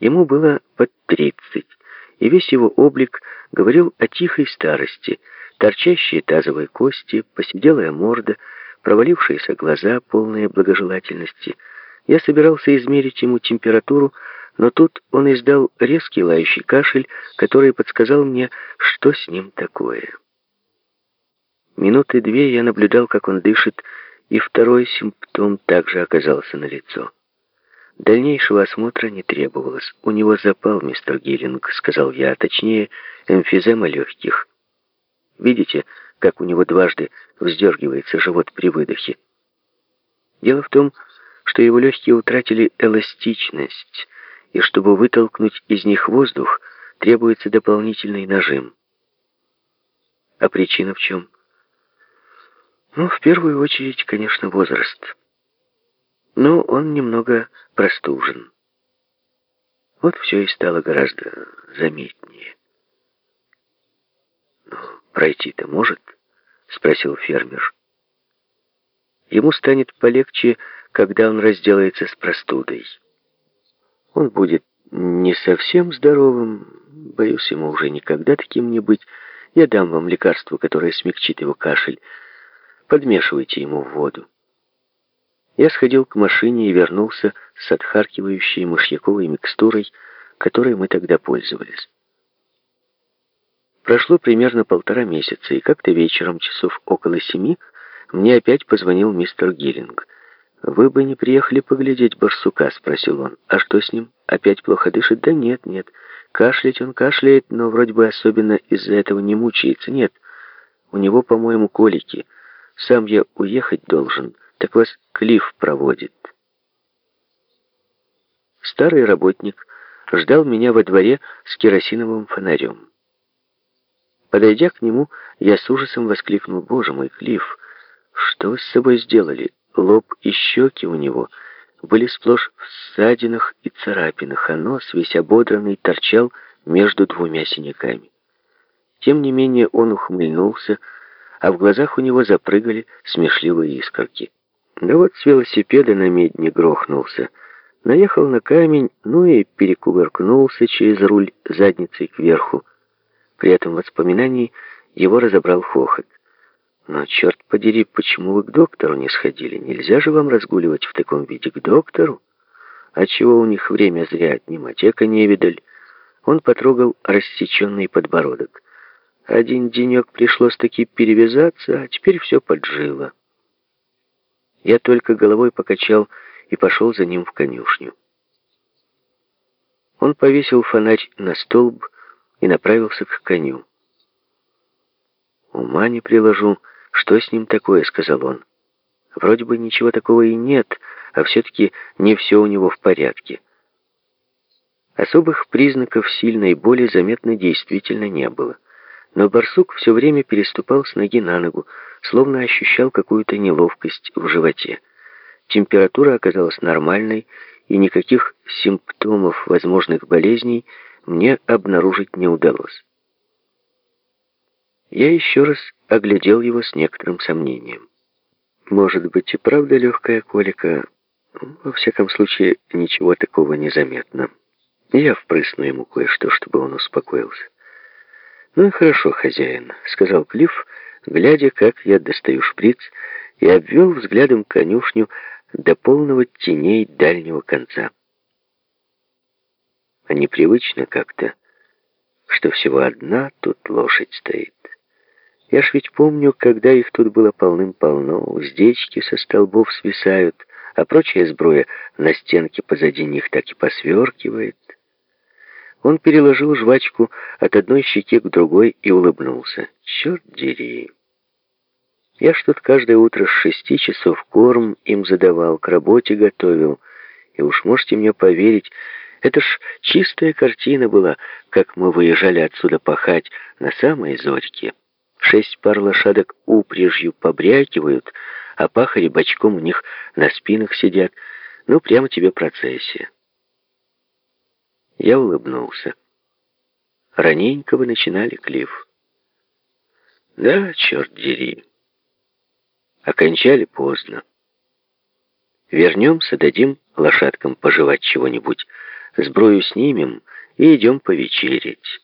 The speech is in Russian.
Ему было под тридцать, и весь его облик говорил о тихой старости, торчащие тазовые кости, посиделая морда, провалившиеся глаза, полные благожелательности. Я собирался измерить ему температуру, но тут он издал резкий лающий кашель, который подсказал мне, что с ним такое. Минуты две я наблюдал, как он дышит, и второй симптом также оказался налицо. Дальнейшего осмотра не требовалось. У него запал, мистер Гиллинг, сказал я, точнее, эмфизема легких. Видите, как у него дважды вздергивается живот при выдохе? Дело в том, что его легкие утратили эластичность, и чтобы вытолкнуть из них воздух, требуется дополнительный нажим. А причина в чем? Ну, в первую очередь, конечно, возраст. Но он немного простужен. Вот все и стало гораздо заметнее. «Но пройти-то может?» — спросил фермер. «Ему станет полегче, когда он разделается с простудой. Он будет не совсем здоровым, боюсь, ему уже никогда таким не быть. Я дам вам лекарство, которое смягчит его кашель, Подмешивайте ему воду. Я сходил к машине и вернулся с отхаркивающей мышьяковой микстурой, которой мы тогда пользовались. Прошло примерно полтора месяца, и как-то вечером, часов около семи, мне опять позвонил мистер Гиллинг. «Вы бы не приехали поглядеть барсука?» — спросил он. «А что с ним? Опять плохо дышит?» «Да нет, нет. Кашлять он кашляет, но вроде бы особенно из-за этого не мучается. Нет, у него, по-моему, колики». Сам я уехать должен, так вас Клифф проводит. Старый работник ждал меня во дворе с керосиновым фонарем. Подойдя к нему, я с ужасом воскликнул, «Боже мой, Клифф, что с собой сделали?» Лоб и щеки у него были сплошь в ссадинах и царапинах, а нос, весь ободранный, торчал между двумя синяками. Тем не менее он ухмыльнулся, а в глазах у него запрыгали смешливые искорки. Да вот с велосипеда на медне грохнулся, наехал на камень, ну и перекувыркнулся через руль задницей кверху. При этом воспоминании его разобрал хохот. Но, черт подери, почему вы к доктору не сходили? Нельзя же вам разгуливать в таком виде к доктору? А чего у них время зря отнимать? Эко не видаль. Он потрогал рассеченный подбородок. Один денек пришлось-таки перевязаться, а теперь все поджило. Я только головой покачал и пошел за ним в конюшню. Он повесил фонарь на столб и направился к коню. «Ума не приложу, что с ним такое», — сказал он. «Вроде бы ничего такого и нет, а все-таки не все у него в порядке». Особых признаков сильной боли заметно действительно не было. Но барсук все время переступал с ноги на ногу, словно ощущал какую-то неловкость в животе. Температура оказалась нормальной, и никаких симптомов возможных болезней мне обнаружить не удалось. Я еще раз оглядел его с некоторым сомнением. Может быть и правда легкая колика, во всяком случае ничего такого не заметно. Я впрысну ему кое-что, чтобы он успокоился. «Ну и хорошо, хозяин», — сказал Клифф, глядя, как я достаю шприц, и обвел взглядом конюшню до полного теней дальнего конца. А непривычно как-то, что всего одна тут лошадь стоит. Я ж ведь помню, когда их тут было полным-полно, уздечки со столбов свисают, а прочая сброя на стенке позади них так и посверкивает. Он переложил жвачку от одной щеки к другой и улыбнулся. «Черт дери!» Я тут каждое утро с шести часов корм им задавал, к работе готовил. И уж можете мне поверить, это ж чистая картина была, как мы выезжали отсюда пахать на самой зорьке. Шесть пар лошадок упряжью побрякивают, а пахари бочком у них на спинах сидят. Ну, прямо тебе процессия. Я улыбнулся. Раненько вы начинали, Клифф. Да, черт дери. Окончали поздно. Вернемся, дадим лошадкам пожевать чего-нибудь. Сброю снимем и идем повечерить.